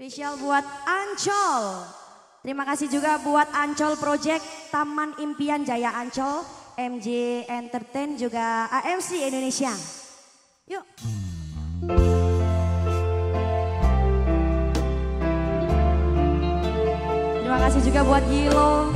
Spesial buat Ancol. Terima kasih juga buat Ancol Project Taman Impian Jaya Ancol, MJ Entertain juga AMC Indonesia. Yuk. Terima kasih juga buat Gilo.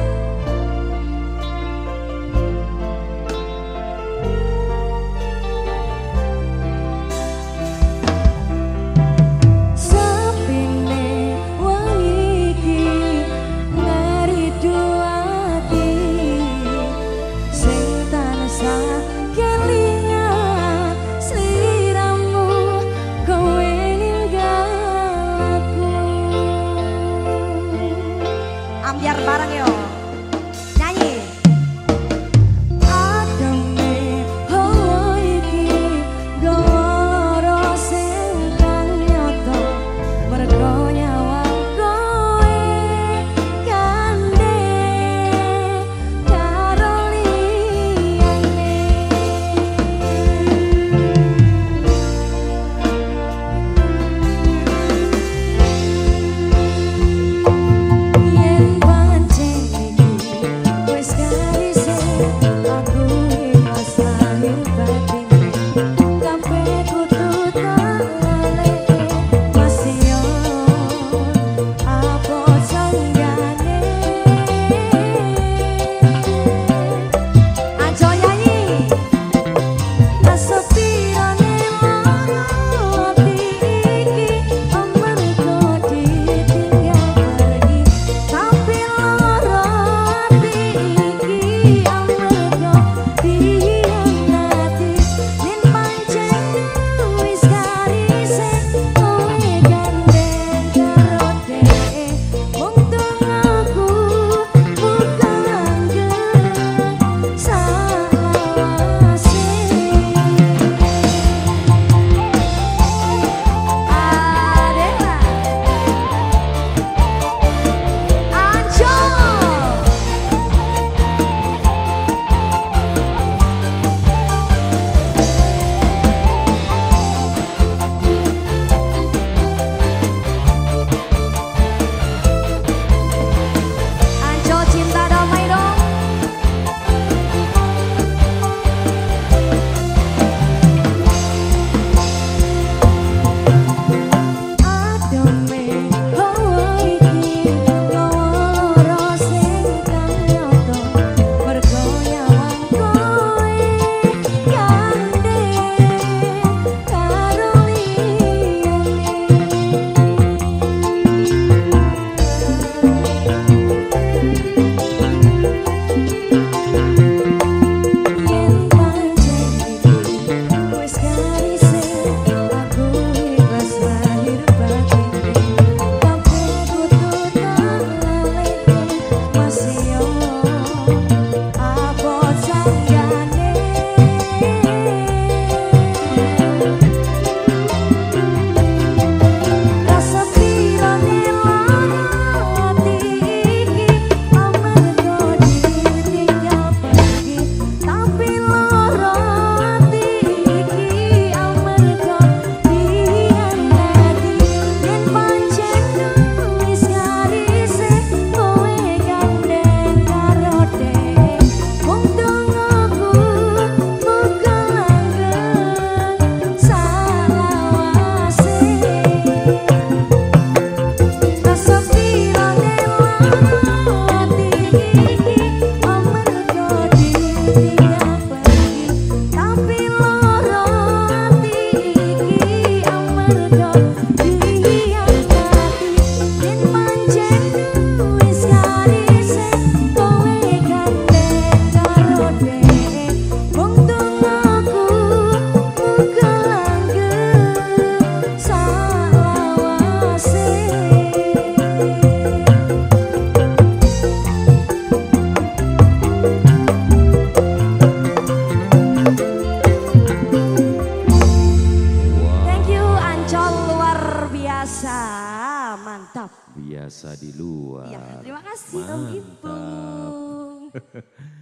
Mantap. Biasa di luar. Ya, terima kasih Om Ipung.